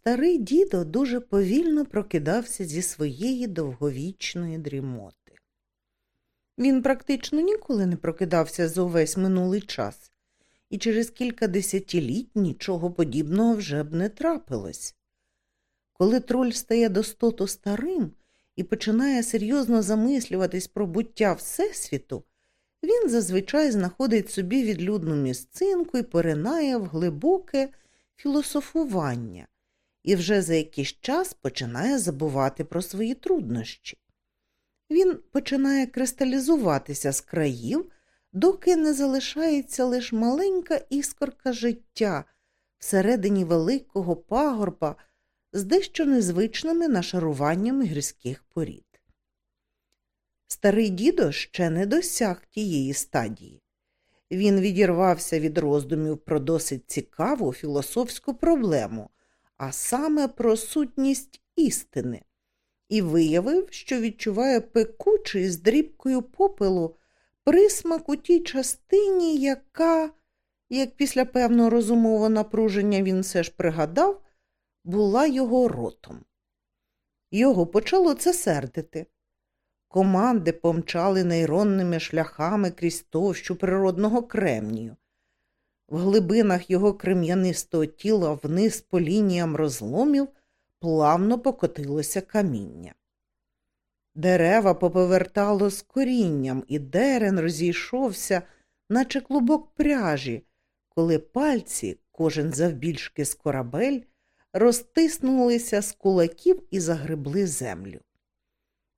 Старий дідо дуже повільно прокидався зі своєї довговічної дрімоти. Він практично ніколи не прокидався за увесь минулий час, і через кілька десятиліть нічого подібного вже б не трапилось. Коли троль стає достото старим і починає серйозно замислюватись про буття Всесвіту, він зазвичай знаходить собі відлюдну місцинку і поринає в глибоке філософування і вже за якийсь час починає забувати про свої труднощі. Він починає кристалізуватися з країв, доки не залишається лише маленька іскорка життя всередині великого пагорба з дещо незвичними нашаруваннями гірських порід. Старий дідо ще не досяг тієї стадії. Він відірвався від роздумів про досить цікаву філософську проблему, а саме про сутність істини, і виявив, що відчуває пекучий з дрібкою попелу присмак у тій частині, яка, як після певного розумового напруження він все ж пригадав, була його ротом. Його почало це сердити. Команди помчали нейронними шляхами крізь товщу природного кремнію. В глибинах його крем'янистого тіла вниз по лініям розломів плавно покотилося каміння. Дерева поповертало з корінням, і дерен розійшовся, наче клубок пряжі, коли пальці, кожен завбільшки з корабель, розтиснулися з кулаків і загребли землю.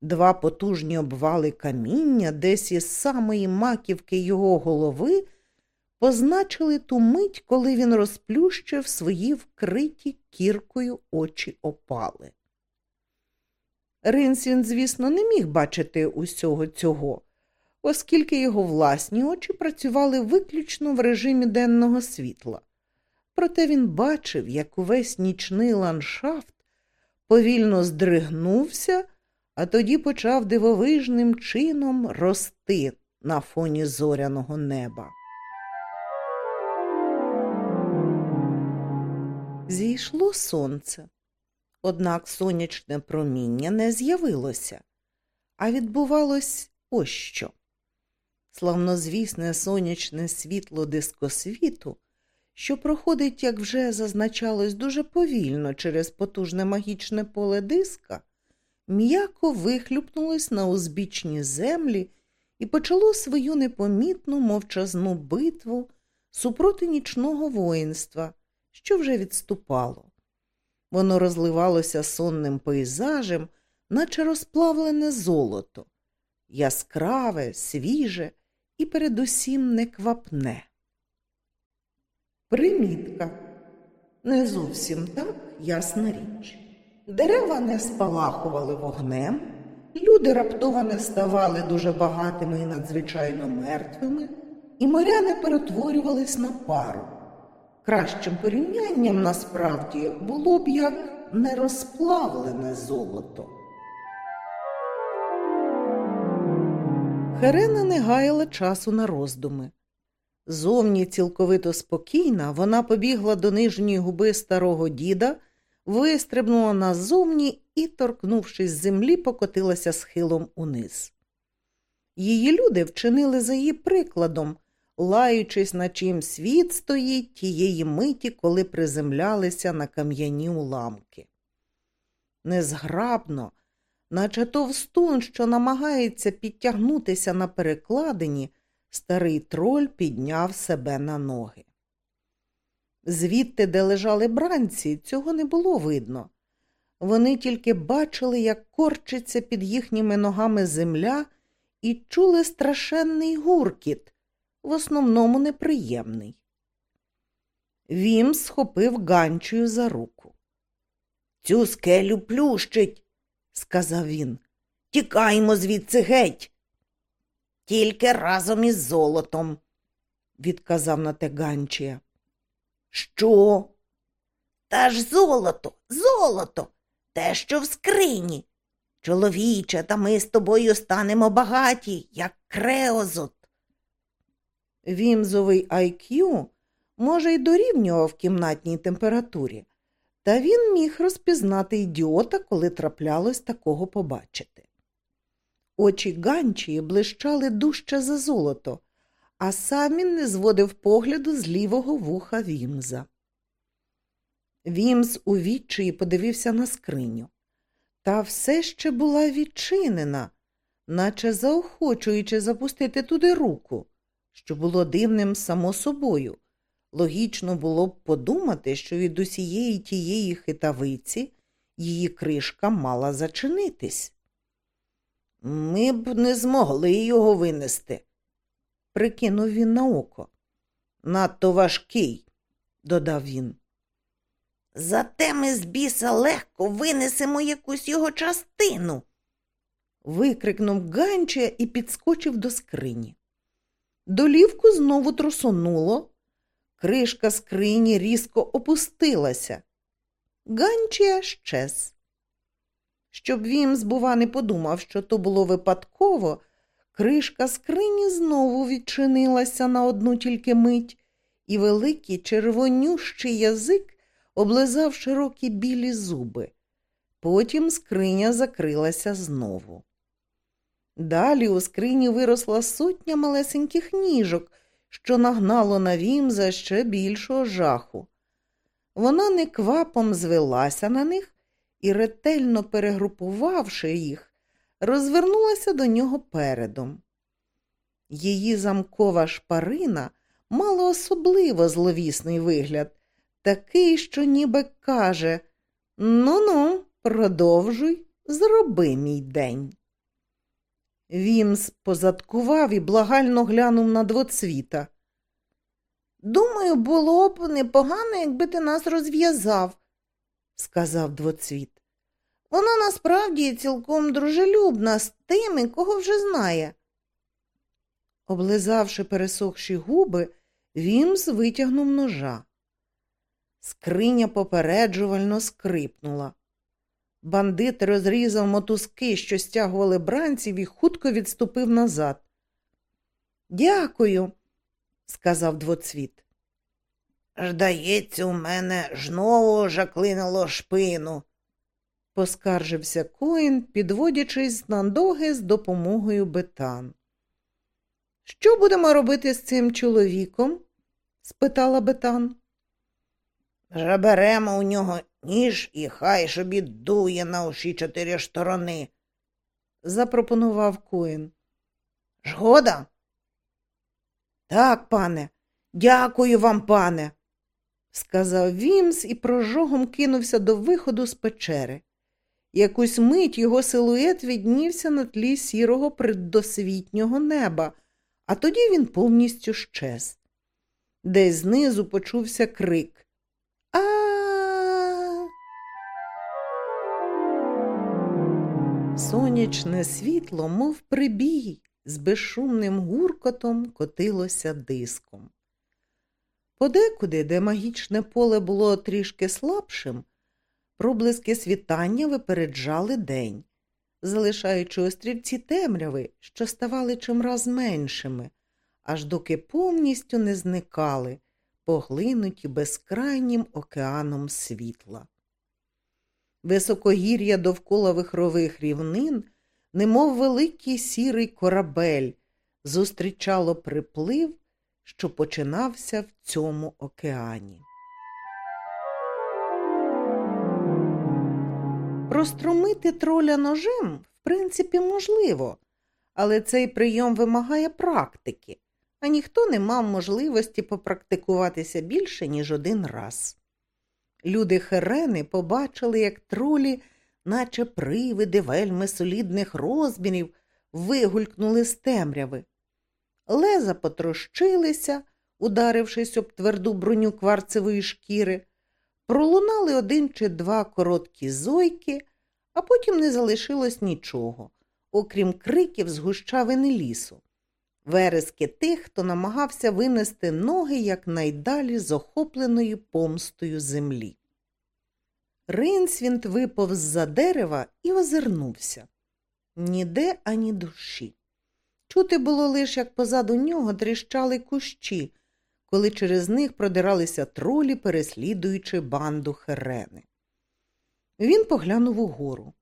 Два потужні обвали каміння десь із самої маківки його голови позначили ту мить, коли він розплющив свої вкриті кіркою очі опали. Ринс він, звісно, не міг бачити усього цього, оскільки його власні очі працювали виключно в режимі денного світла. Проте він бачив, як увесь нічний ландшафт повільно здригнувся, а тоді почав дивовижним чином рости на фоні зоряного неба. Зійшло сонце, однак сонячне проміння не з'явилося, а відбувалось ось що. Славнозвісне сонячне світло дискосвіту, що проходить, як вже зазначалось, дуже повільно через потужне магічне поле диска, м'яко вихлюпнулось на узбічні землі і почало свою непомітну мовчазну битву супроти нічного воїнства що вже відступало. Воно розливалося сонним пейзажем, наче розплавлене золото, яскраве, свіже і передусім неквапне. Примітка. Не зовсім так ясна річ. Дерева не спалахували вогнем, люди раптово не ставали дуже багатими і надзвичайно мертвими, і моря не перетворювались на пару. Кращим порівнянням насправді було б як нерозплавлене золото. Херена не гаяла часу на роздуми. Зовні цілковито спокійна, вона побігла до нижньої губи старого діда, вистрибнула назовні і, торкнувшись землі, покотилася схилом униз. Її люди вчинили за її прикладом лаючись, на чим світ стоїть тієї миті, коли приземлялися на кам'яні уламки. Незграбно, наче товстун, що намагається підтягнутися на перекладині, старий троль підняв себе на ноги. Звідти, де лежали бранці, цього не було видно. Вони тільки бачили, як корчиться під їхніми ногами земля, і чули страшенний гуркіт, в основному неприємний. Вім схопив Ганчою за руку. Цю скелю плющить, сказав він. Тікаємо звідси геть. Тільки разом із золотом, відказав на те Ганчія. Що? Та ж золото, золото, те, що в скрині. Чоловіче, та ми з тобою станемо багаті, як креозот. Вімзовий IQ, може, й дорівнював кімнатній температурі, Та він міг розпізнати ідіота, коли траплялось такого побачити. Очі Ганчії блищали дужче за золото, а сам він не зводив погляду з лівого вуха Вімза. Вімз у відчаї подивився на скриню. Та все ще була відчинена, наче заохочуючи запустити туди руку, що було дивним само собою. Логічно було б подумати, що від усієї тієї хитавиці її кришка мала зачинитись. Ми б не змогли його винести, прикинув він на око. Надто важкий, додав він. Зате ми з біса легко винесемо якусь його частину. викрикнув Ганчія і підскочив до скрині. Долівку знову трусонуло. Кришка скрині різко опустилася. Ганчія щез. Щоб він, збува, не подумав, що то було випадково, кришка скрині знову відчинилася на одну тільки мить, і великий червонющий язик облизав широкі білі зуби. Потім скриня закрилася знову. Далі у скрині виросла сотня малесеньких ніжок, що нагнало на Вімза ще більшого жаху. Вона неквапом звелася на них і, ретельно перегрупувавши їх, розвернулася до нього передом. Її замкова шпарина мала особливо зловісний вигляд, такий, що ніби каже Ну ну, продовжуй, зроби мій день. Вімс позадкував і благально глянув на двоцвіта. Думаю, було б непогано, якби ти нас розв'язав, сказав двоцвіт. Вона насправді цілком дружелюбна з тими, кого вже знає. Облизавши пересохші губи, Вімс витягнув ножа. Скриня попереджувально скрипнула. Бандит розрізав мотузки, що стягували бранців, і хутко відступив назад. Дякую, сказав двоцвіт. Ждається, у мене знову жаклинило шпину, поскаржився коін, підводячись на ноги з допомогою бетан. Що будемо робити з цим чоловіком? спитала бетан. Заберемо у нього ніж і хай собі дує на усі чотири сторони, запропонував Куін. Жгода? Так, пане, дякую вам, пане, сказав Вімс і прожогом кинувся до виходу з печери. Якусь мить його силует віднівся на тлі сірого преддосвітнього неба, а тоді він повністю щез. Десь знизу почувся крик. А. Сонячне світло, мов прибій, з безшумним гуркотом котилося диском. Подекуди, де магічне поле було трішки слабшим, проблиски світання випереджали день, залишаючи острівці темряви, що ставали чимраз меншими, аж доки повністю не зникали поглинуті безкрайнім океаном світла. Високогір'я довкола вихрових рівнин, немов великий сірий корабель, зустрічало приплив, що починався в цьому океані. Простромити троля ножем, в принципі, можливо, але цей прийом вимагає практики а ніхто не мав можливості попрактикуватися більше, ніж один раз. Люди Херени побачили, як тролі, наче привиди вельми солідних розмірів, вигулькнули з темряви. Леза потрощилися, ударившись об тверду броню кварцевої шкіри, пролунали один чи два короткі зойки, а потім не залишилось нічого, окрім криків з гущавини лісу верески тих, хто намагався винести ноги якнайдалі з охопленою помстою землі. Ринсвінт виповз за дерева і озирнувся. Ніде ані душі. Чути було лише, як позаду нього тріщали кущі, коли через них продиралися тролі, переслідуючи банду херени. Він поглянув угору.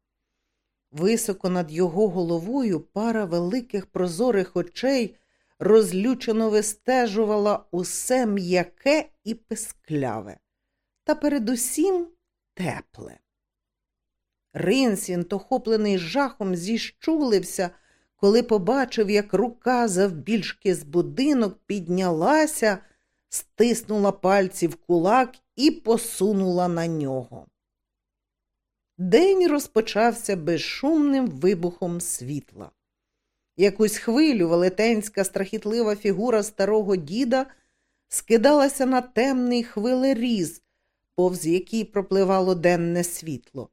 Високо над його головою пара великих прозорих очей розлючено вистежувала усе м'яке і пискляве, та передусім тепле. Ринсвінт, охоплений жахом, зіщулився, коли побачив, як рука завбільшки з будинок піднялася, стиснула пальці в кулак і посунула на нього. День розпочався безшумним вибухом світла. Якусь хвилю велетенська страхітлива фігура старого діда скидалася на темний хвилеріз, повз який пропливало денне світло.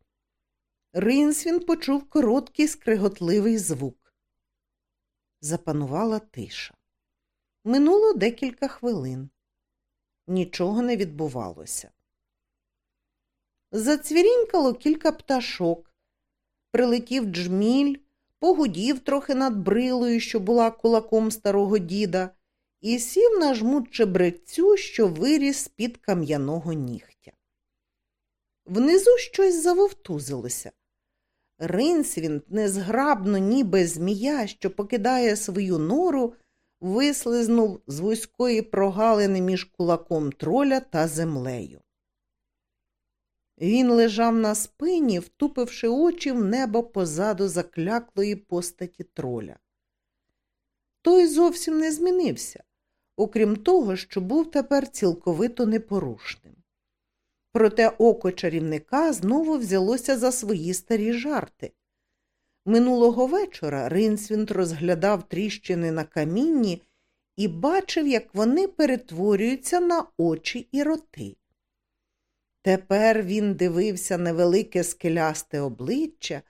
Ринсвін почув короткий скриготливий звук. Запанувала тиша. Минуло декілька хвилин. Нічого не відбувалося. Зацвірінькало кілька пташок, прилетів джміль, погудів трохи над брилою, що була кулаком старого діда, і сів на жмут чебрецю, що виріс з-під кам'яного нігтя. Внизу щось завовтузилося. Ринсвінт незграбно, ніби змія, що покидає свою нору, вислизнув з вузької прогалини між кулаком троля та землею. Він лежав на спині, втупивши очі в небо позаду закляклої постаті троля. Той зовсім не змінився, окрім того, що був тепер цілковито непорушним. Проте око чарівника знову взялося за свої старі жарти. Минулого вечора Ринсвінт розглядав тріщини на камінні і бачив, як вони перетворюються на очі і роти. Тепер він дивився на велике скелясте обличчя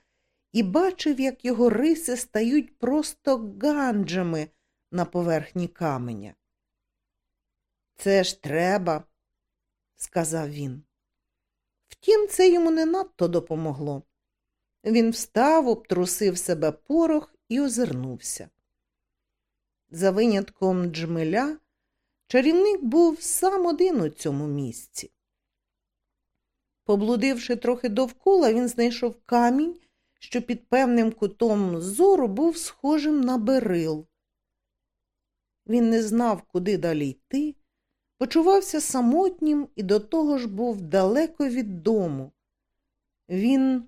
і бачив, як його риси стають просто ганджами на поверхні каменя. Це ж треба, сказав він. Втім, це йому не надто допомогло. Він встав, обтрусив себе порох і озирнувся. За винятком джмеля, чарівник був сам один у цьому місці. Поблудивши трохи довкола, він знайшов камінь, що під певним кутом зору був схожим на берил. Він не знав, куди далі йти, почувався самотнім і до того ж був далеко від дому. Він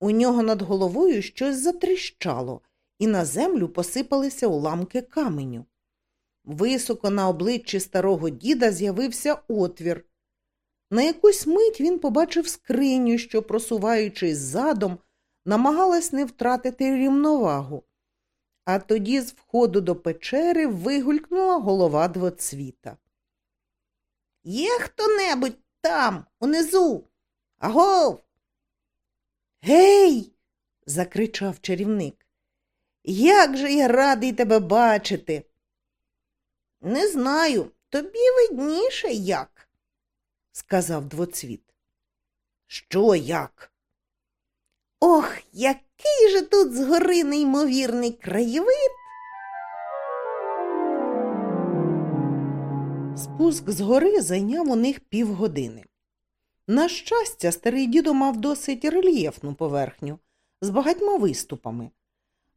у нього над головою щось затріщало, і на землю посипалися уламки каменю. Високо на обличчі старого діда з'явився отвір. На якусь мить він побачив скриню, що, просуваючись задом, намагалась не втратити рівновагу. А тоді з входу до печери вигулькнула голова двоцвіта. Є хто небудь там, унизу? Агов. Гей. закричав чарівник. Як же я радий тебе бачити. Не знаю, тобі видніше як, сказав двоцвіт. Що як? Ох, який же тут згори неймовірний краєвид. Спуск з гори зайняв у них півгодини. На щастя, старий дідо мав досить рельєфну поверхню з багатьма виступами,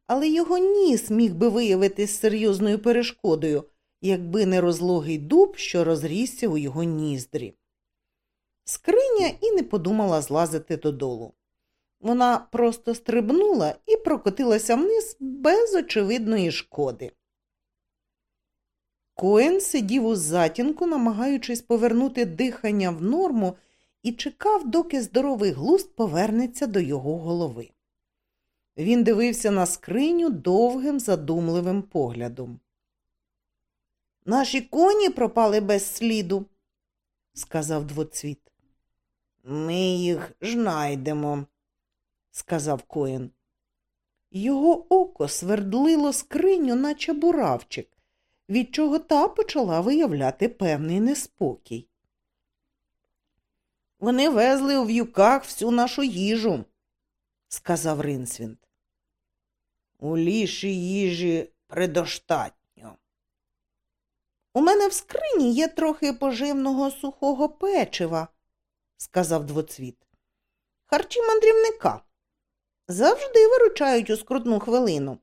але його ніс міг би виявитись серйозною перешкодою, якби не розлогий дуб, що розрісся у його ніздрі. Скриня і не подумала злазити додолу. Вона просто стрибнула і прокотилася вниз без очевидної шкоди. Коен сидів у затінку, намагаючись повернути дихання в норму, і чекав, доки здоровий глузд повернеться до його голови. Він дивився на скриню довгим, задумливим поглядом. Наші коні пропали без сліду, сказав двоцвіт. Ми їх знайдемо, сказав коїн. Його око свердлило скриню, наче буравчик, від чого та почала виявляти певний неспокій. Вони везли у в'юках всю нашу їжу, сказав Ринсвінд. У ліші їжі предостатньо. У мене в скрині є трохи поживного сухого печива, сказав двоцвіт. харчі мандрівника. Завжди виручають у скрутну хвилину.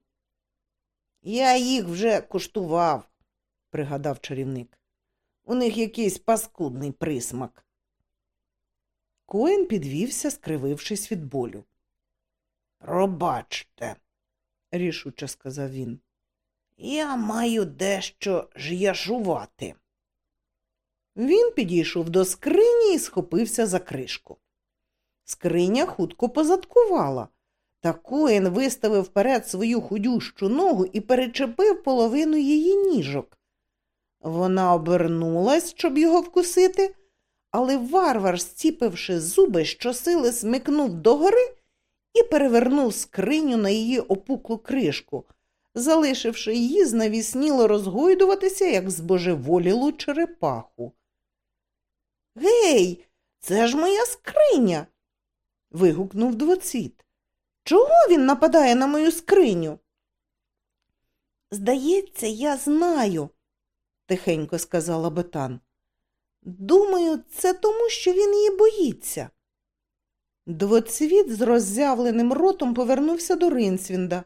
Я їх вже куштував, пригадав чарівник. У них якийсь паскудний присмак. Коен підвівся, скривившись від болю. Пробачте, рішуче сказав він. Я маю дещо ж'яжувати. Він підійшов до скрині і схопився за кришку. Скриня хутко позадкувала, та Коен виставив вперед свою худющу ногу і перечепив половину її ніжок. Вона обернулась, щоб його вкусити, але варвар, зціпивши зуби, щосили смикнув догори і перевернув скриню на її опуклу кришку, залишивши її знавісніло розгойдуватися, як збожеволілу черепаху. Гей, це ж моя скриня. вигукнув двоцвіт. Чого він нападає на мою скриню? Здається, я знаю, тихенько сказала Бетан. Думаю, це тому, що він її боїться. Двоцвіт з роззявленим ротом повернувся до Ринсвінда.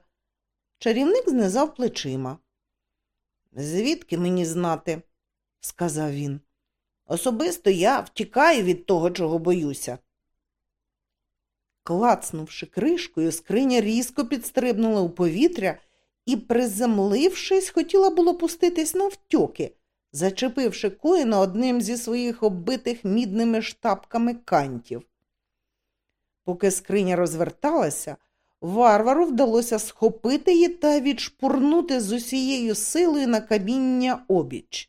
Чарівник знизав плечима. Звідки мені знати? сказав він. Особисто я втікаю від того, чого боюся. Клацнувши кришкою, скриня різко підстрибнула у повітря і, приземлившись, хотіла було пуститись навтьоки, зачепивши коїна одним зі своїх оббитих мідними штапками кантів. Поки скриня розверталася, варвару вдалося схопити її та відшпурнути з усією силою на каміння обіч.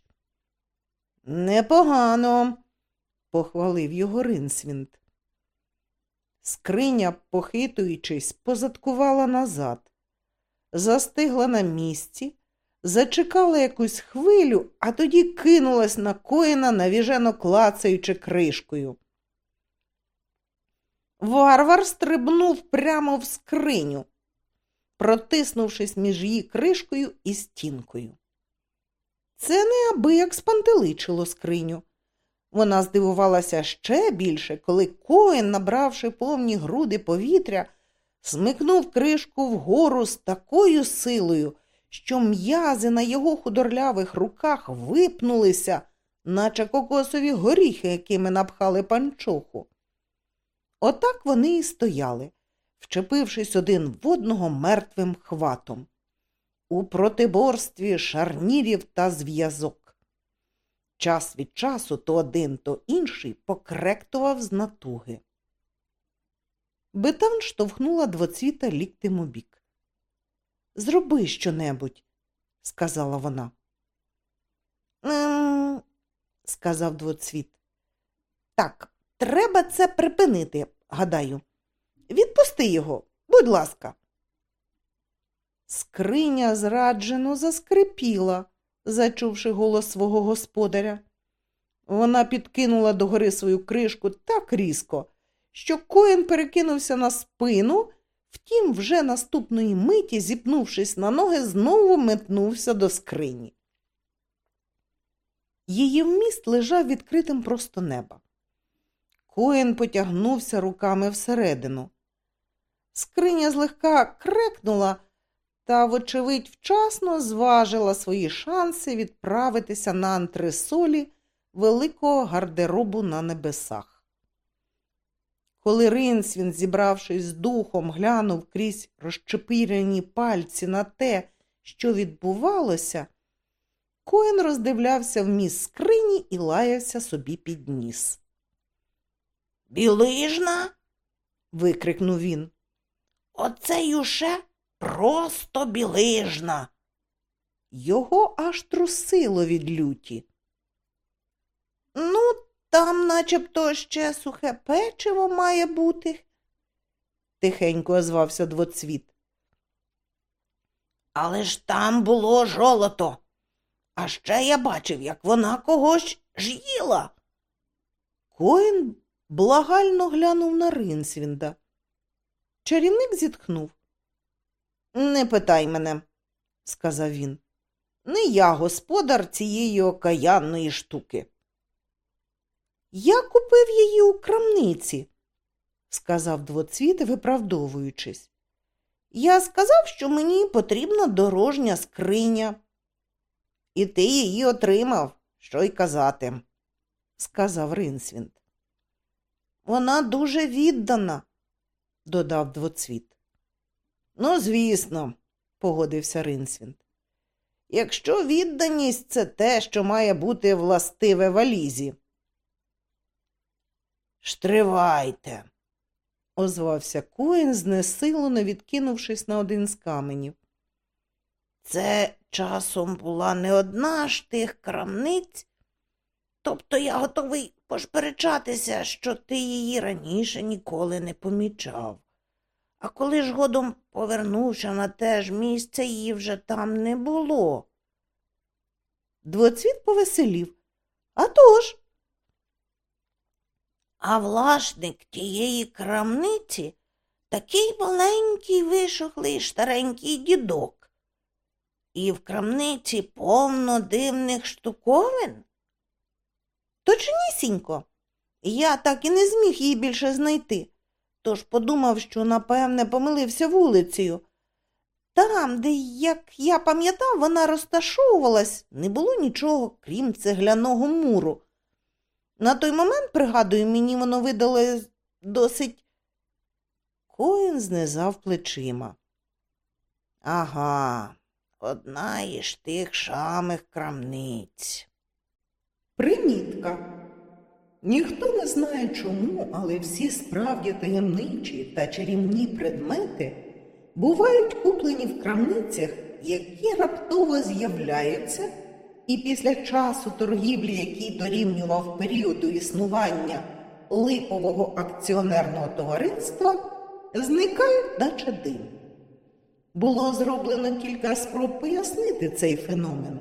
Непогано, похвалив його Ринсвінд. Скриня, похитуючись, позадкувала назад, застигла на місці, зачекала якусь хвилю, а тоді кинулась на коїна, навіжено клацаючи кришкою. Варвар стрибнув прямо в скриню, протиснувшись між її кришкою і стінкою. Це неабияк спантеличило скриню. Вона здивувалася ще більше, коли коін, набравши повні груди повітря, смикнув кришку вгору з такою силою, що м'язи на його худорлявих руках випнулися, наче кокосові горіхи, якими напхали панчоху. Отак вони і стояли, вчепившись один в одного мертвим хватом. У протиборстві шарнірів та зв'язок. Час від часу то один, то інший покректував з натуги. Бетан штовхнула двоцвіта ліктем у бік. Зроби щонебудь, сказала вона. «Ем...» – сказав двоцвіт. Так, треба це припинити, гадаю. Відпусти його, будь ласка. Скриня зраджено заскрипіла, зачувши голос свого господаря. Вона підкинула догори свою кришку так різко, що коін перекинувся на спину, втім, вже наступної миті, зіпнувшись на ноги, знову метнувся до скрині. Її вміст лежав відкритим просто неба. Коін потягнувся руками всередину. Скриня злегка крекнула та, вочевидь, вчасно зважила свої шанси відправитися на антресолі великого гардеробу на небесах. Коли Ринсвін, зібравшись з духом, глянув крізь розчепирені пальці на те, що відбувалося, Коен роздивлявся вміст скрині і лаявся собі під ніс. Білижна? викрикнув він. Оце юше просто білижна. Його аж трусило від люті. Ну, там начебто ще сухе печиво має бути, тихенько озвався двоцвіт. Але ж там було жолото. А ще я бачив, як вона когось ж їла. Коін благально глянув на Ринсвінда. Чарівник зітхнув. Не питай мене, сказав він. Не я господар цієї окаянної штуки. Я купив її у крамниці, сказав двоцвіт, виправдовуючись. Я сказав, що мені потрібна дорожня скриня. І ти її отримав, що й казати, сказав Ринсвінд. Вона дуже віддана, додав двоцвіт. Ну, звісно, погодився Ринсвінд. Якщо відданість це те, що має бути властиве валізі. Штривайте, озвався Коін, знесилено відкинувшись на один з каменів. Це часом була не одна ж тих крамниць, тобто я готовий посперечатися, що ти її раніше ніколи не помічав. А коли ж годом повернувся на те ж місце, її вже там не було. Двоцвіт повеселів. «А тож!» А власник тієї крамниці такий маленький вишухлий старенький дідок. І в крамниці повно дивних штуковин. Точнісінько, я так і не зміг її більше знайти, тож подумав, що, напевне, помилився вулицею. Там, де, як я пам'ятав, вона розташовувалась, не було нічого, крім цегляного муру. На той момент, пригадую, мені воно видало досить. Коін знизав плечима. Ага, одна із тих шамих крамниць. Примітка. Ніхто не знає чому, але всі справді таємничі та чарівні предмети бувають куплені в крамницях, які раптово з'являються, і після часу торгівлі, який дорівнював періоду існування липового акціонерного товариства, зникають, наче дим. Було зроблено кілька спроб пояснити цей феномен,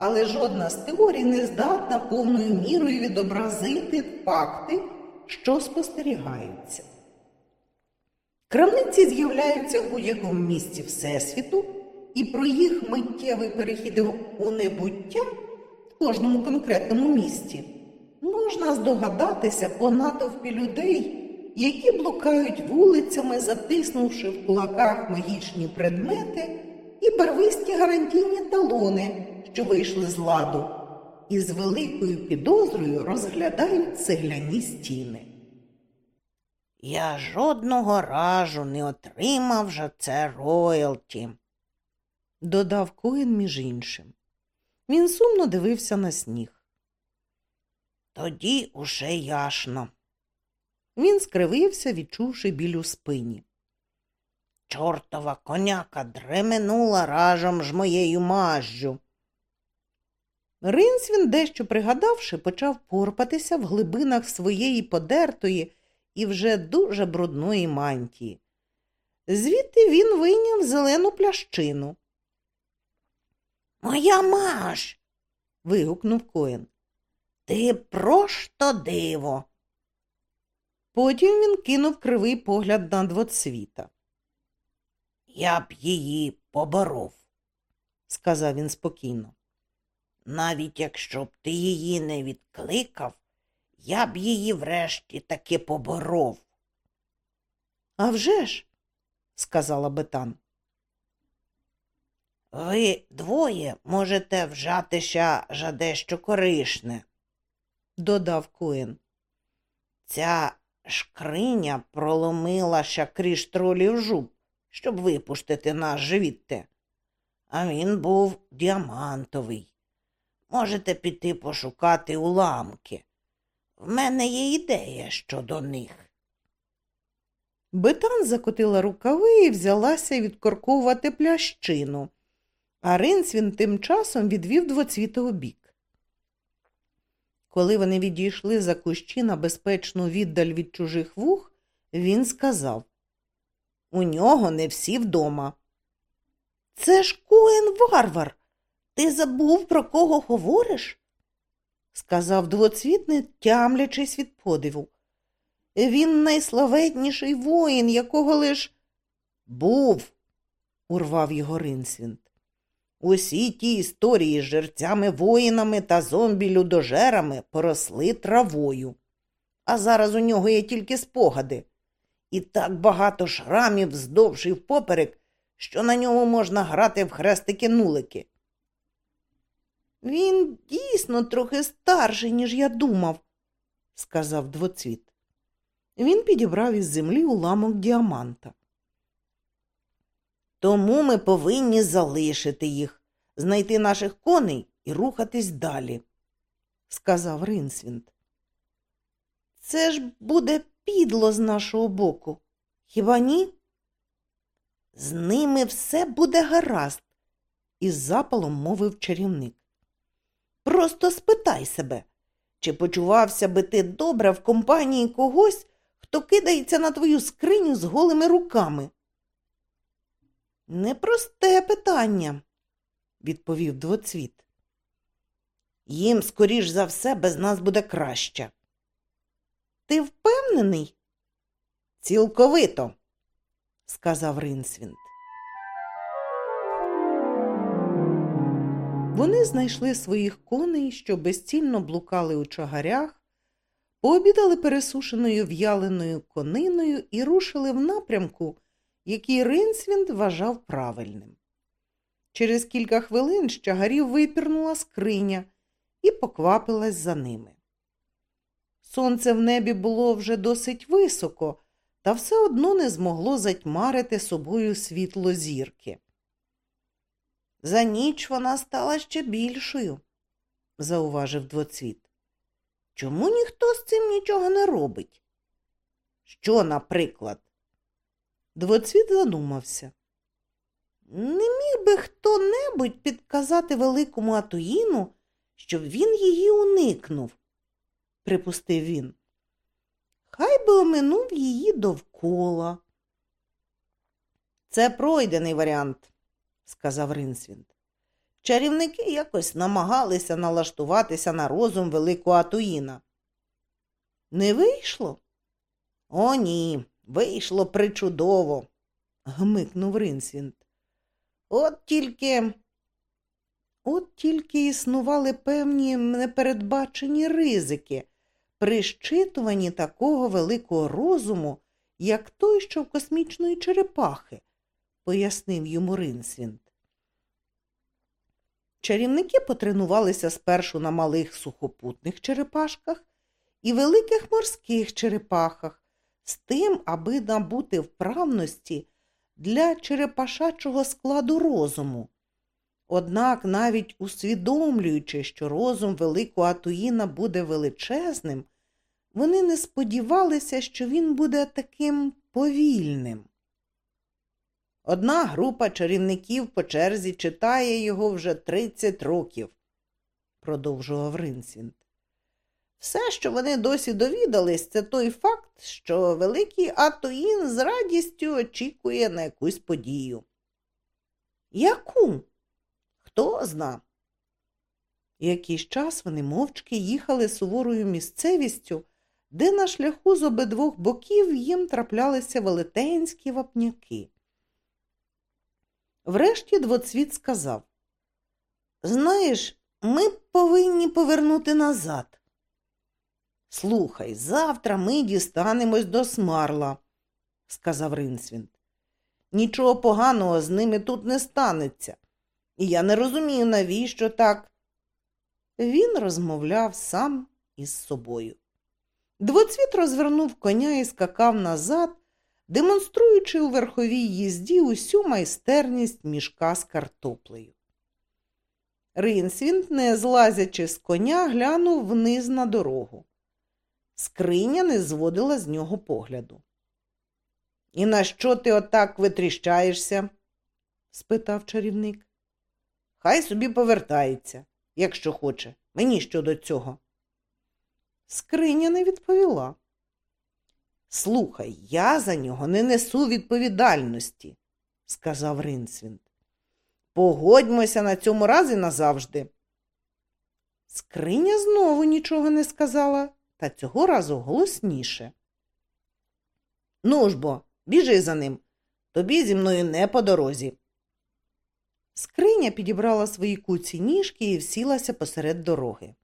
але жодна з теорій не здатна повною мірою відобразити факти, що спостерігаються. Крамниці з'являються в будь-якому місці Всесвіту, і про їх миттєвий перехід у небуття в кожному конкретному місці можна здогадатися по натовпі людей, які блукають вулицями, затиснувши в кулаках магічні предмети і барвисті гарантійні талони, що вийшли з ладу, і з великою підозрою розглядають цегляні стіни. Я жодного разу не отримав за це роялті, додав Коін між іншим. Він сумно дивився на сніг. Тоді усе ясно. Він скривився, відчувши біль у спині. Чортова коняка дременула разом з моєю мажжю. Ринсвін, дещо пригадавши, почав порпатися в глибинах своєї подертої і вже дуже брудної мантії. Звідти він вийняв зелену плящину. Моя маш. вигукнув коін. Ти просто диво. Потім він кинув кривий погляд на двоцвіта. Я б її поборов, сказав він спокійно. Навіть якщо б ти її не відкликав, я б її врешті таки поборов. «А вже ж», – сказала Бетан. Ви двоє можете вжатися за дещо коришне, додав Коін. Ця шкриня проломилася крізь тролів жуб, щоб випустити нас живітте. А він був діамантовий. Можете піти пошукати уламки. В мене є ідея щодо них. Бетан закотила рукави і взялася відкорковувати плящину, а Ринсвін тим часом відвів двоцвітого бік. Коли вони відійшли за кущі на безпечну віддаль від чужих вух, він сказав У нього не всі вдома. Це ж коен варвар. Ти забув, про кого говориш? сказав двоцвітний, тямлячись від подиву. Він найславетніший воїн, якого лиш був, урвав його Ринсвінт. Усі ті історії з жерцями воїнами та зомбі-людожерами поросли травою. А зараз у нього є тільки спогади. І так багато шрамів вздовж і впоперек, що на ньому можна грати в хрестики-нулики. Він дійсно трохи старший, ніж я думав, сказав двоцвіт. Він підібрав із землі уламок діаманта. Тому ми повинні залишити їх, знайти наших коней і рухатись далі, сказав Ринсвінд. Це ж буде підло з нашого боку. Хіба ні? З ними все буде гаразд, із запалом мовив чарівник. Просто спитай себе, чи почувався би ти добре в компанії когось, хто кидається на твою скриню з голими руками? Непросте питання, відповів двоцвіт. Їм, скоріш за все, без нас буде краще. Ти впевнений? Цілковито, сказав Ринсвінд. Вони знайшли своїх коней, що безцільно блукали у чагарях, пообідали пересушеною в'яленою кониною і рушили в напрямку, який Ринсвінд вважав правильним. Через кілька хвилин з чагарів випірнула скриня і поквапилась за ними. Сонце в небі було вже досить високо, та все одно не змогло затьмарити собою світло зірки. За ніч вона стала ще більшою, зауважив двоцвіт. Чому ніхто з цим нічого не робить? Що, наприклад? Двоцвіт задумався. Не міг би хто небудь підказати великому Атуїну, щоб він її уникнув, припустив він. Хай би оминув її довкола. Це пройдений варіант, сказав Ринсвінд. Чарівники якось намагалися налаштуватися на розум великого Атуїна. Не вийшло? О, ні, вийшло причудово, гмикнув Ринсвінд. От тільки. От тільки існували певні непередбачені ризики при щитуванні такого великого розуму, як той, що в космічної черепахи, пояснив йому Ринсвінд. Чарівники потренувалися спершу на малих сухопутних черепашках і великих морських черепахах з тим, аби набути вправності для черепашачого складу розуму. Однак, навіть усвідомлюючи, що розум великого Атуїна буде величезним, вони не сподівалися, що він буде таким повільним. Одна група чарівників по черзі читає його вже 30 років, продовжував Ринсвінд. Все, що вони досі довідались, це той факт, що великий Атуїн з радістю очікує на якусь подію. Яку? Хто зна? Якийсь час вони мовчки їхали суворою місцевістю, де на шляху з обидвох боків їм траплялися велетенські вапняки. Врешті двоцвіт сказав Знаєш, ми повинні повернути назад. Слухай, завтра ми дістанемось до смарла, сказав Ринсвінд. Нічого поганого з ними тут не станеться. І я не розумію, навіщо так. Він розмовляв сам із собою. Двоцвіт розвернув коня і скакав назад, демонструючи у верховій їзді усю майстерність мішка з картоплею. Ринсвінд, не злазячи з коня, глянув вниз на дорогу. Скриня не зводила з нього погляду. І на що ти отак витріщаєшся? спитав чарівник. Хай собі повертається, якщо хоче. Мені що до цього. Скриня не відповіла. Слухай, я за нього не несу відповідальності, сказав Ринсвінд. Погодьмося на цьому разі назавжди. Скриня знову нічого не сказала, та цього разу голосніше. Ну ж бо, біжи за ним. Тобі зі мною не по дорозі. Скриня підібрала свої куці ніжки і всілася посеред дороги.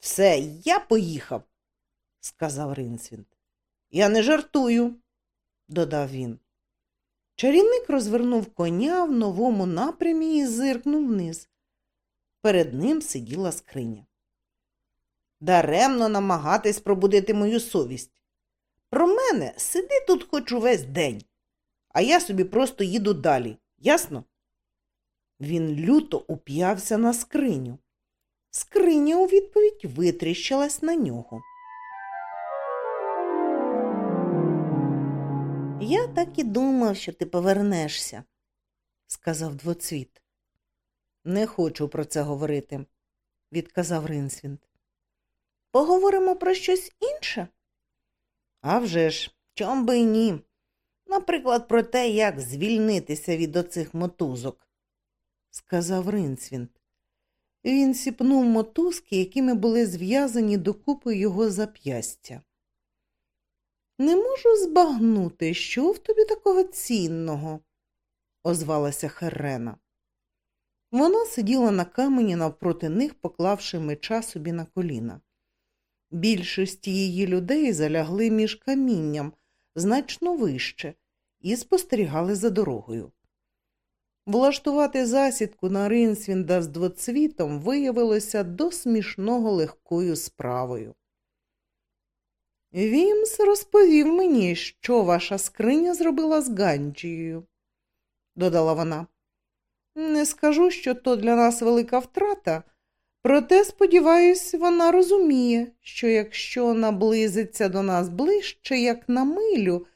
Все, я поїхав, сказав Ринсвінд. Я не жартую, додав він. Чарівник розвернув коня в новому напрямі і зиркнув вниз. Перед ним сиділа скриня. Даремно намагатись пробудити мою совість. Про мене сиди тут хоч увесь день, а я собі просто їду далі, ясно? Він люто уп'явся на скриню. Скриня у відповідь витріщилась на нього. Я так і думав, що ти повернешся, сказав двоцвіт. Не хочу про це говорити, відказав Ринсвінд. Поговоримо про щось інше? «А вже ж, чом би й ні. Наприклад, про те, як звільнитися від оцих мотузок, сказав Ринсвінд. Він сіпнув мотузки, якими були зв'язані докупи його зап'ястя. Не можу збагнути, що в тобі такого цінного, озвалася Херена. Вона сиділа на камені навпроти них, поклавши меча собі на коліна. Більшість її людей залягли між камінням значно вище і спостерігали за дорогою. Влаштувати засідку на Ринсвінда з двоцвітом виявилося до смішного легкою справою. Вімс розповів мені, що ваша скриня зробила з Ганджією, додала вона. Не скажу, що то для нас велика втрата, проте, сподіваюсь, вона розуміє, що якщо наблизиться до нас ближче, як на милю,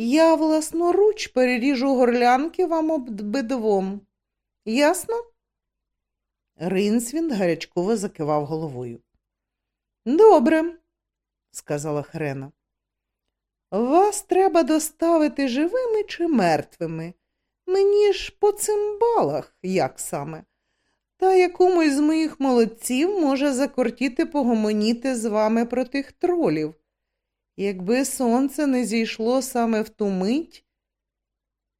я власноруч переріжу горлянки вам обидвом. Ясно? Ринсвінд гарячково закивав головою. Добре, сказала Хрена. Вас треба доставити живими чи мертвими. Мені ж по цимбалах, як саме. Та якомусь з моїх молодців може закортіти погомоніти з вами про тих тролів. Якби сонце не зійшло саме в ту мить,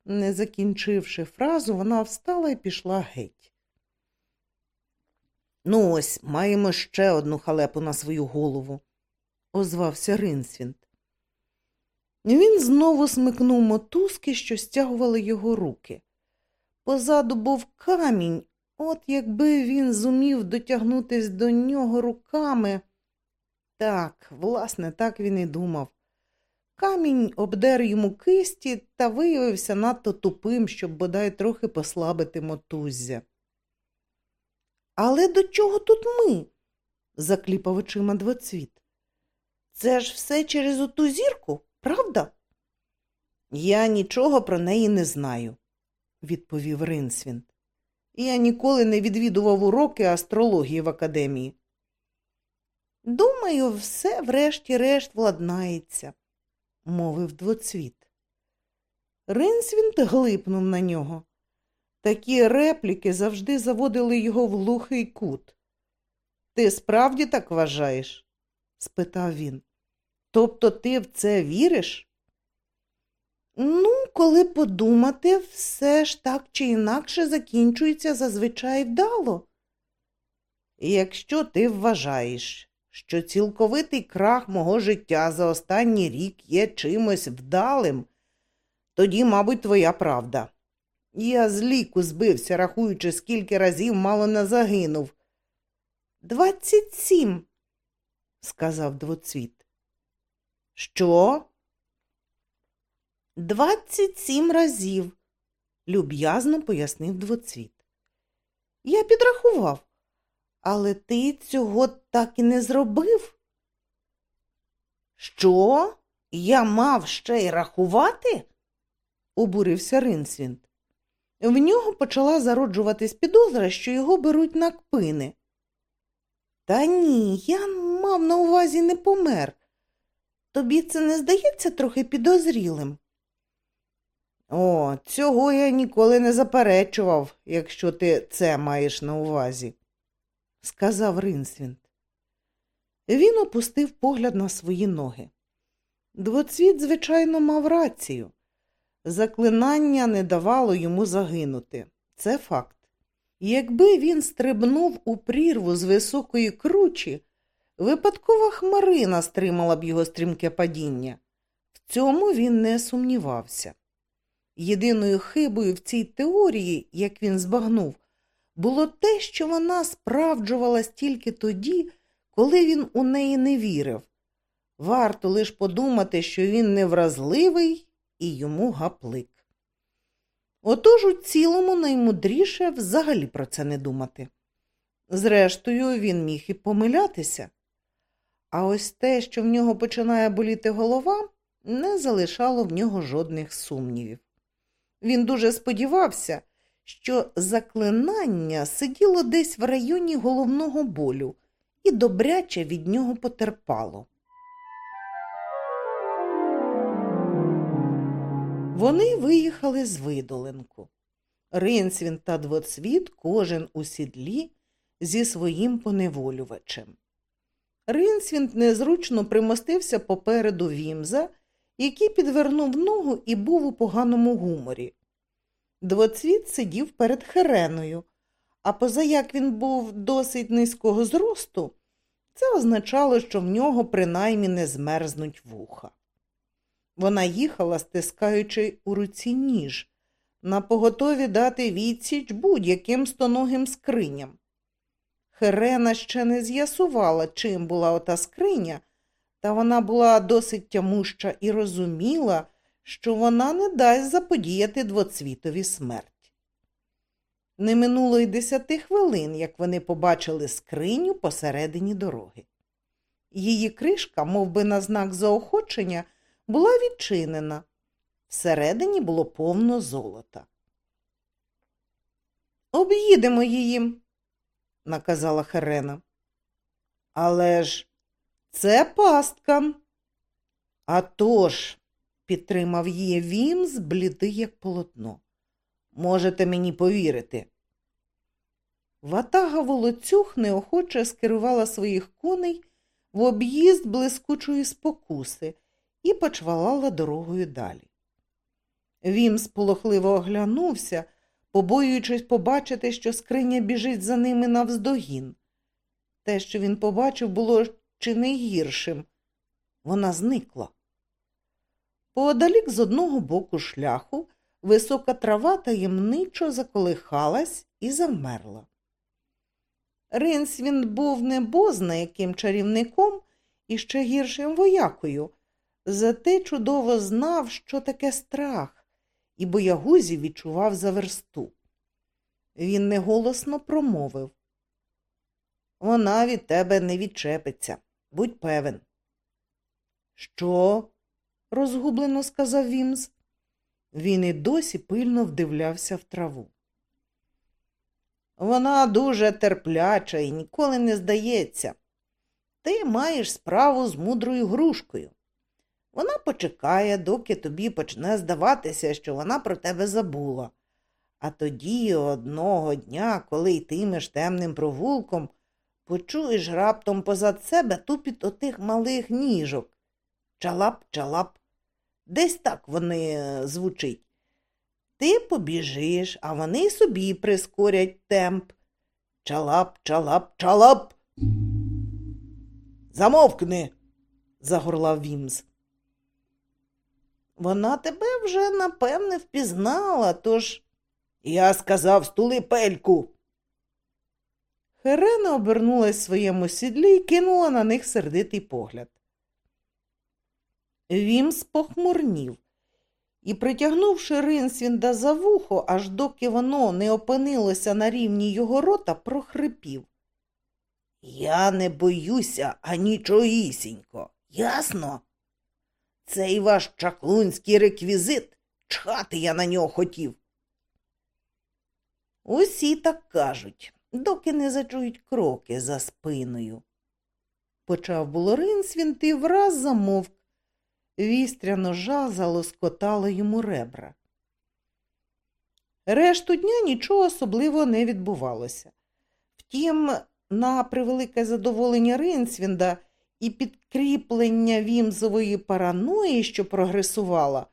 не закінчивши фразу, вона встала і пішла геть. Ну, ось маємо ще одну халепу на свою голову, озвався Ринсвінд. Він знову смикнув мотузки, що стягували його руки. Позаду був камінь, от якби він зумів дотягнутись до нього руками. Так, власне, так він і думав. Камінь обдер йому кисті та виявився надто тупим, щоб бодай трохи послабити мотуззя. Але до чого тут ми? закліпав очима двоцвіт. Це ж все через оту зірку, правда? Я нічого про неї не знаю, відповів Ринсвінд. Я ніколи не відвідував уроки астрології в академії. Думаю, все врешті-решт владнається, мовив двоцвіт. Ринсвінт глипнув на нього. Такі репліки завжди заводили його в глухий кут. Ти справді так вважаєш? спитав він. Тобто ти в це віриш? Ну, коли подумати, все ж так чи інакше закінчується зазвичай вдало. Якщо ти вважаєш, що цілковитий крах мого життя за останній рік є чимось вдалим, тоді, мабуть, твоя правда. Я з ліку збився, рахуючи, скільки разів мало не загинув. Двадцять сім, сказав двоцвіт. Що? Двадцять сім разів, люб'язно пояснив двоцвіт. Я підрахував, але ти цього так і не зробив. Що? Я мав ще й рахувати? обурився Ринсвінд. В нього почала зароджуватись підозра, що його беруть на кпини. Та ні, я мав на увазі не помер. Тобі це не здається трохи підозрілим? О, цього я ніколи не заперечував, якщо ти це маєш на увазі, сказав Ринсвінд. Він опустив погляд на свої ноги. Двоцвіт, звичайно, мав рацію. Заклинання не давало йому загинути. Це факт. Якби він стрибнув у прірву з високої кручі, випадкова хмарина стримала б його стрімке падіння. В цьому він не сумнівався. Єдиною хибою в цій теорії, як він збагнув, було те, що вона справджувалась тільки тоді, коли він у неї не вірив. Варто лиш подумати, що він невразливий і йому гаплик. Отож у цілому наймудріше взагалі про це не думати. Зрештою, він міг і помилятися. А ось те, що в нього починає боліти голова, не залишало в нього жодних сумнівів. Він дуже сподівався, що заклинання сиділо десь в районі головного болю і добряче від нього потерпало. Вони виїхали з видоленку. Ринсвін та двоцвіт кожен у сідлі зі своїм поневолювачем. Ринсвін незручно примостився попереду вімза, який підвернув ногу і був у поганому гуморі. Двоцвіт сидів перед хереною, а позаяк він був досить низького зросту, це означало, що в нього принаймні не змерзнуть вуха. Вона їхала, стискаючи у руці ніж, на поготові дати відсіч будь-яким стоногим скриням. Херена ще не з'ясувала, чим була ота скриня, та вона була досить тямуща і розуміла, що вона не дасть заподіяти двоцвітові смерть. Не минуло й десяти хвилин, як вони побачили скриню посередині дороги. Її кришка, мов би на знак заохочення, була відчинена. Всередині було повно золота. Об'їдемо її, наказала Херена. Але ж це пастка. «А тож», – підтримав її Вімс, блідий, як полотно. Можете мені повірити. Ватага волоцюг неохоче скерувала своїх коней в об'їзд блискучої спокуси і почвалала дорогою далі. Вімс полохливо оглянувся, побоюючись побачити, що скриня біжить за ними навздогін. Те, що він побачив, було чи не гіршим. Вона зникла. Поодалік з одного боку шляху висока трава таємничо заколихалась і завмерла. Ринсвін був не бозна яким чарівником і ще гіршим воякою, зате чудово знав, що таке страх, і боягузі відчував за версту. Він неголосно промовив Вона від тебе не відчепиться, будь певен. Що? Розгублено сказав Вімс. Він і досі пильно вдивлявся в траву. Вона дуже терпляча і ніколи не здається. Ти маєш справу з мудрою грушкою. Вона почекає, доки тобі почне здаватися, що вона про тебе забула. А тоді одного дня, коли йтимеш темним провулком, почуєш раптом позад себе тупіт отих малих ніжок. Чалап, чалап. Десь так вони е, звучить. Ти побіжиш, а вони собі прискорять темп. Чалап, чалап, чалап. Замовкни, загорлав Вімс. Вона тебе вже, напевне, впізнала, тож я сказав стули пельку. Херена обернулась в своєму сідлі і кинула на них сердитий погляд. Вімс похмурнів і, притягнувши Ринсвінда за вухо, аж доки воно не опинилося на рівні його рота, прохрипів. Я не боюся анічогісінько, ясно? Цей ваш чаклунський реквізит, чхати я на нього хотів. Усі так кажуть, доки не зачують кроки за спиною. Почав було Ринсвінт і враз замовк. Вістря ножа залоскотала йому ребра. Решту дня нічого особливого не відбувалося. Втім, на превелике задоволення Ринсвінда і підкріплення вімзової параної, що прогресувала,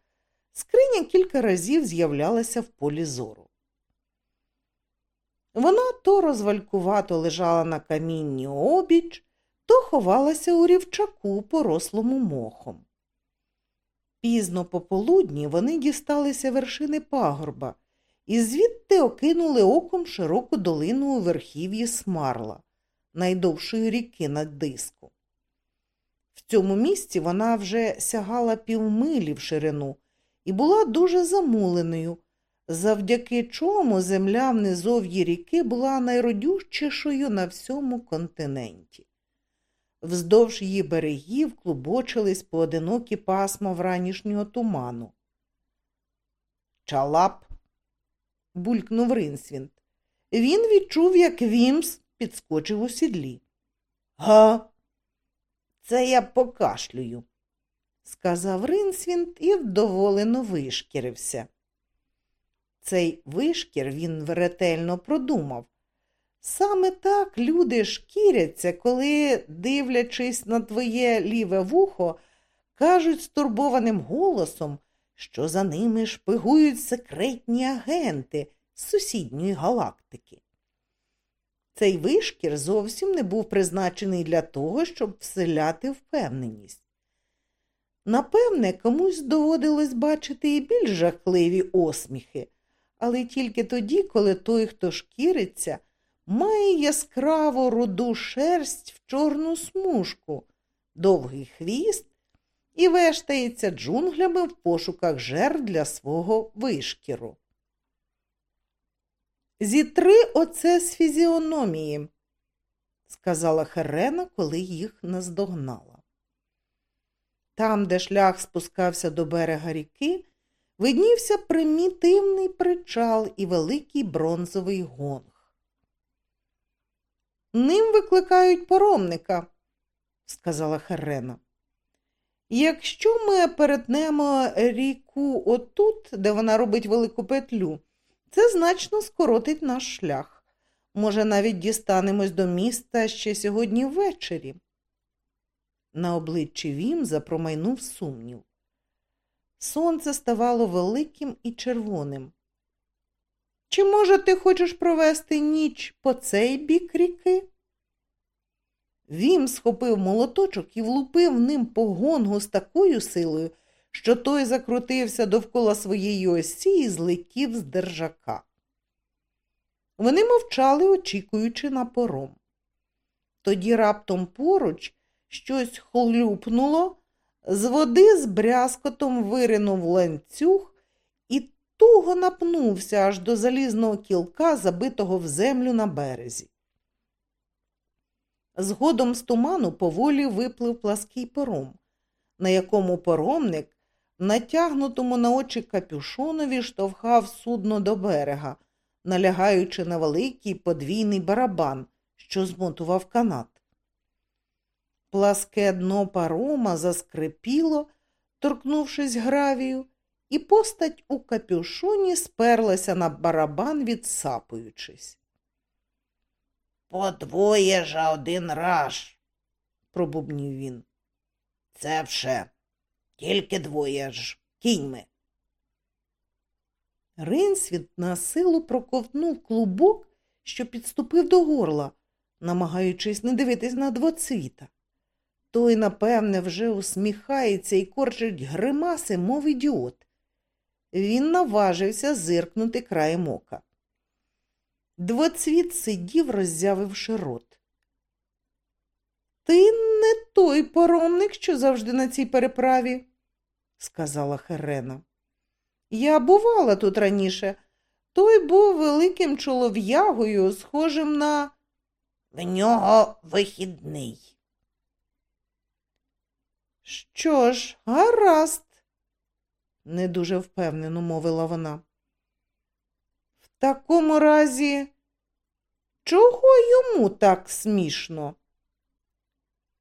скриня кілька разів з'являлася в полі зору. Вона то розвалькувато лежала на камінні обіч, то ховалася у рівчаку, порослому мохом. Пізно пополудні вони дісталися вершини пагорба і звідти окинули оком широку долину у верхів'ї Смарла, найдовшої ріки на диску. В цьому місці вона вже сягала півмилі в ширину і була дуже замуленою, завдяки чому земля в низов'ї ріки була найродючішою на всьому континенті. Вздовж її берегів клубочились поодинокі пасма вранішнього туману. Чалап, булькнув Ринсвінд. Він відчув, як Вімс підскочив у сідлі. Га, це я покашлюю, сказав Ринсвінд і вдоволено вишкірився. Цей вишкір він ретельно продумав. Саме так люди шкіряться, коли, дивлячись на твоє ліве вухо, кажуть стурбованим голосом, що за ними шпигують секретні агенти з сусідньої галактики. Цей вишкір зовсім не був призначений для того, щоб вселяти впевненість. Напевне, комусь доводилось бачити і більш жахливі осміхи, але тільки тоді, коли той, хто шкіриться, має яскраво руду шерсть в чорну смужку, довгий хвіст і вештається джунглями в пошуках жертв для свого вишкіру. Зітри оце з фізіономії, сказала Херена, коли їх наздогнала. Там, де шлях спускався до берега ріки, виднівся примітивний причал і великий бронзовий гонг. Ним викликають поромника, сказала Херена. Якщо ми перетнемо ріку отут, де вона робить велику петлю, це значно скоротить наш шлях. Може, навіть дістанемось до міста ще сьогодні ввечері. На обличчі Вімза промайнув сумнів. Сонце ставало великим і червоним. Чи, може, ти хочеш провести ніч по цей бік ріки? Вім схопив молоточок і влупив ним по гонгу з такою силою, що той закрутився довкола своєї осі і злетів з держака. Вони мовчали, очікуючи на пором. Тоді раптом поруч щось хлюпнуло, з води з брязкотом виринув ланцюг і туго напнувся аж до залізного кілка, забитого в землю на березі. Згодом з туману поволі виплив плаский пором, на якому поромник, натягнутому на очі капюшонові, штовхав судно до берега, налягаючи на великий подвійний барабан, що змотував канат. Пласке дно парома заскрипіло, торкнувшись гравію, і постать у капюшоні сперлася на барабан, відсапуючись. Подвоє ж один раж, пробубнів він. Це все. Тільки двоє ж. Кіньми. Ринсвіт на силу проковтнув клубок, що підступив до горла, намагаючись не дивитись на двоцвіта. Той, напевне, вже усміхається і корчить гримаси, мов ідіот. Він наважився зиркнути краєм ока. Двоцвіт сидів, роззявивши рот. Ти не той поромник, що завжди на цій переправі, сказала Херена. Я бувала тут раніше. Той був великим чолов'ягою, схожим на. В нього вихідний. Що ж, гаразд, не дуже впевнено мовила вона. В такому разі, чого йому так смішно?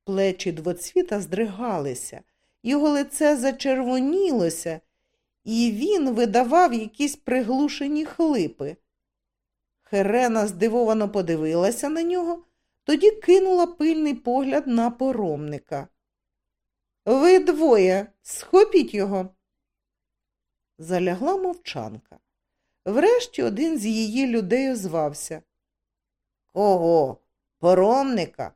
Плечі двоцвіта здригалися, його лице зачервонілося, і він видавав якісь приглушені хлипи. Херена здивовано подивилася на нього, тоді кинула пильний погляд на поромника. Ви двоє, схопіть його. Залягла мовчанка. Врешті один з її людей озвався. Кого? Поромника?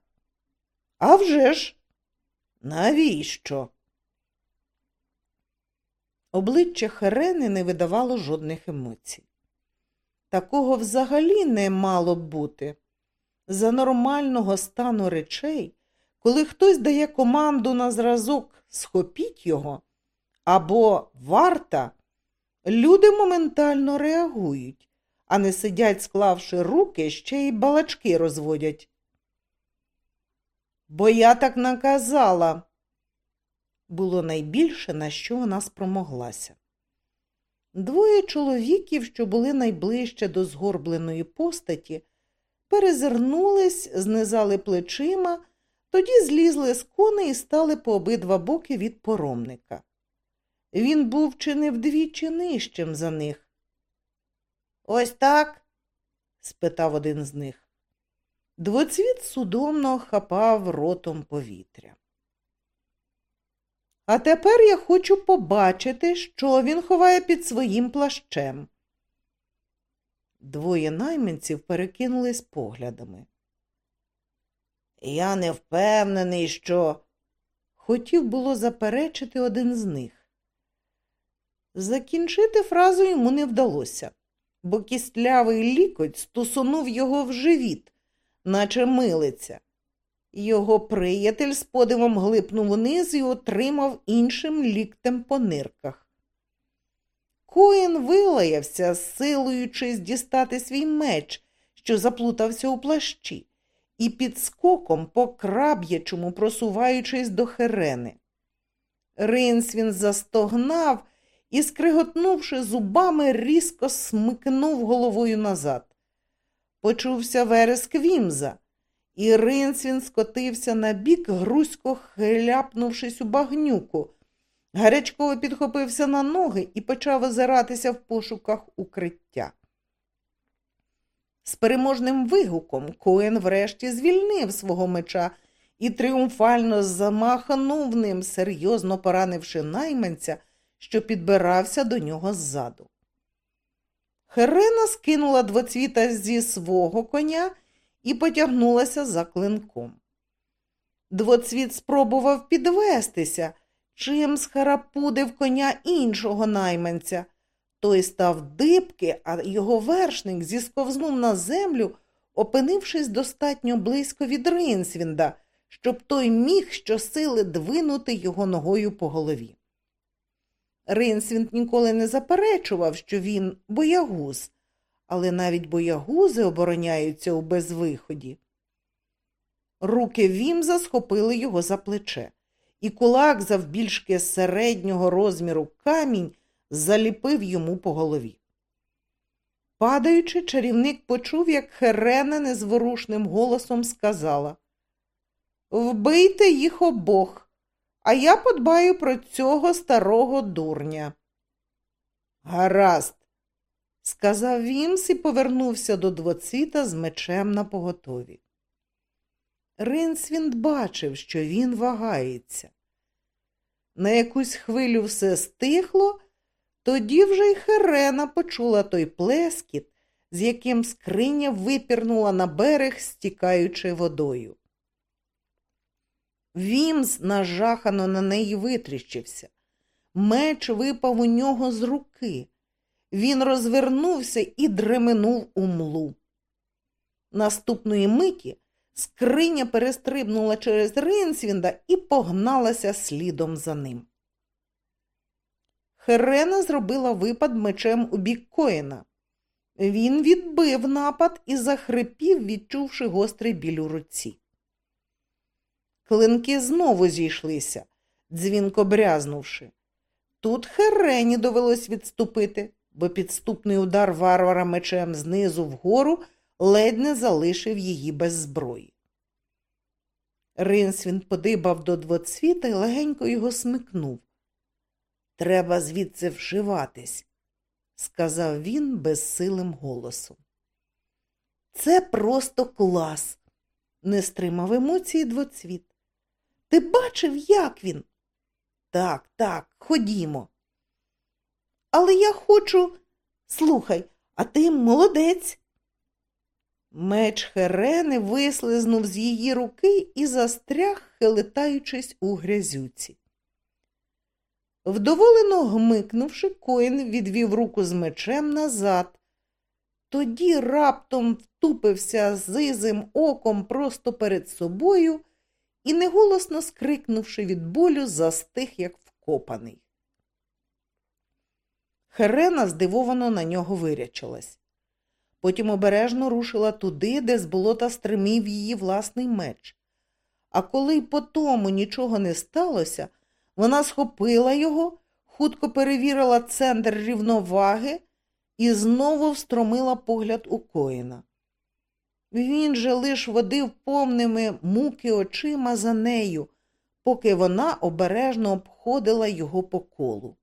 «А вже ж! Навіщо? Обличчя Херени не видавало жодних емоцій. Такого взагалі не мало б бути. За нормального стану речей, коли хтось дає команду на зразок схопіть його або варта, люди моментально реагують, а не сидять, склавши руки, ще й балачки розводять. Бо я так наказала, було найбільше, на що вона спромоглася. Двоє чоловіків, що були найближче до згорбленої постаті, перезирнулись, знизали плечима, тоді злізли з коней і стали по обидва боки від поромника. Він був чи не вдвічі нижчим за них. Ось так? спитав один з них. Двоцвіт судомно хапав ротом повітря. А тепер я хочу побачити, що він ховає під своїм плащем. Двоє найманців перекинулись поглядами. Я не впевнений, що хотів було заперечити один з них. Закінчити фразу йому не вдалося, бо кістлявий лікоть стусунув його в живіт, наче милиця. Його приятель з подивом глипнув униз і отримав іншим ліктем по нирках. Коін вилаявся, силуючись дістати свій меч, що заплутався у плащі, і під скоком по краб'ячому просуваючись до херени. Ринсвін застогнав і, скриготнувши зубами, різко смикнув головою назад. Почувся вереск Вімза. І Ринсвін скотився на бік, грузько хляпнувшись у багнюку. Гарячково підхопився на ноги і почав озиратися в пошуках укриття. З переможним вигуком Коен врешті звільнив свого меча і тріумфально замахнув ним, серйозно поранивши найманця, що підбирався до нього ззаду. Херена скинула двоцвіта зі свого коня і потягнулася за клинком. Двоцвіт спробував підвестися, чим схарапудив коня іншого найманця. Той став дибки, а його вершник зісковзнув на землю, опинившись достатньо близько від Ринсвінда, щоб той міг щосили двинути його ногою по голові. Ринсвінд ніколи не заперечував, що він боягуз, але навіть боягузи обороняються у безвиході. Руки Вімза схопили його за плече, і кулак завбільшки середнього розміру камінь заліпив йому по голові. Падаючи, чарівник почув, як Херена незворушним голосом сказала Вбийте їх обох, а я подбаю про цього старого дурня. Гаразд, сказав Вімс і повернувся до двоцвіта з мечем на поготові. Ринсвінд бачив, що він вагається. На якусь хвилю все стихло, тоді вже й Херена почула той плескіт, з яким скриня випірнула на берег, стікаючи водою. Вімс нажахано на неї витріщився. Меч випав у нього з руки. Він розвернувся і дременув у млу. Наступної миті скриня перестрибнула через Ринсвінда і погналася слідом за ним. Херена зробила випад мечем у бік коїна. Він відбив напад і захрипів, відчувши гострий біль у руці. Клинки знову зійшлися, дзвінко брязнувши. Тут Херені довелось відступити бо підступний удар варвара мечем знизу вгору ледь не залишив її без зброї. Ринсвін подибав до двоцвіта і легенько його смикнув. Треба звідси вшиватись, сказав він безсилим голосом. Це просто клас, не стримав емоції двоцвіт. Ти бачив, як він? Так, так, ходімо. Але я хочу. Слухай, а ти молодець. Меч Херени вислизнув з її руки і застряг, хилитаючись у грязюці. Вдоволено гмикнувши, коін відвів руку з мечем назад. Тоді раптом втупився зизим оком просто перед собою і, неголосно скрикнувши від болю, застиг, як вкопаний. Херена здивовано на нього вирячилась. Потім обережно рушила туди, де з болота стримів її власний меч. А коли й по тому нічого не сталося, вона схопила його, хутко перевірила центр рівноваги і знову встромила погляд у коїна. Він же лиш водив повними муки очима за нею, поки вона обережно обходила його по колу.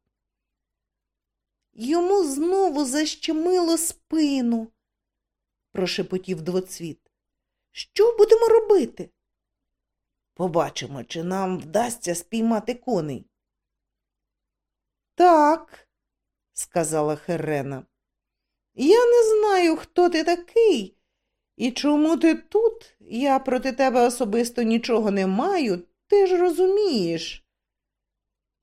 Йому знову защемило спину, прошепотів двоцвіт. Що будемо робити? Побачимо, чи нам вдасться спіймати коней. Так, сказала Херена. Я не знаю, хто ти такий, і чому ти тут? Я проти тебе особисто нічого не маю, ти ж розумієш.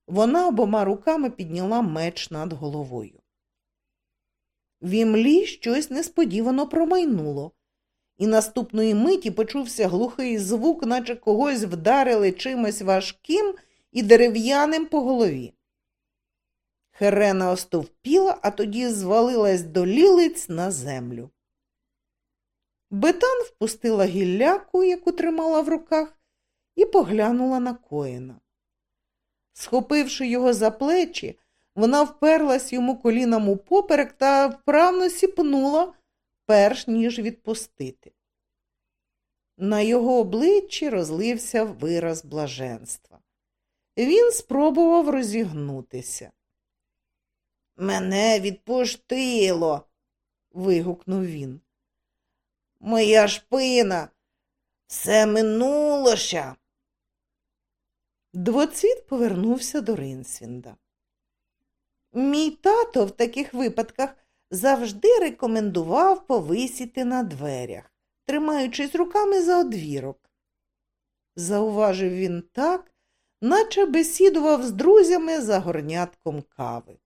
Вона обома руками підняла меч над головою. В імлі щось несподівано промайнуло, і наступної миті почувся глухий звук, наче когось вдарили чимось важким і дерев'яним по голові. Херена остовпіла, а тоді звалилась до лілиць на землю. Бетан впустила гілляку, яку тримала в руках, і поглянула на коїна. Схопивши його за плечі, вона вперлась йому коліном у поперек та вправно сіпнула, перш ніж відпустити. На його обличчі розлився вираз блаженства. Він спробував розігнутися. Мене відпустило. вигукнув він. Моя шпина, все минулося. Двоцвіт повернувся до Ринсвінда. Мій тато в таких випадках завжди рекомендував повисіти на дверях, тримаючись руками за одвірок. Зауважив він так, наче бесідував з друзями за горнятком кави.